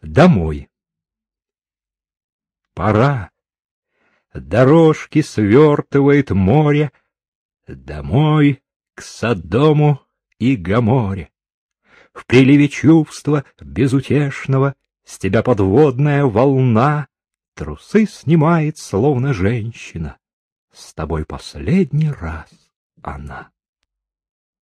Домой. Пора. Дорожки свертывает море. Домой, к Содому и Гаморе. В приливе чувства безутешного С тебя подводная волна Трусы снимает, словно женщина. С тобой последний раз она.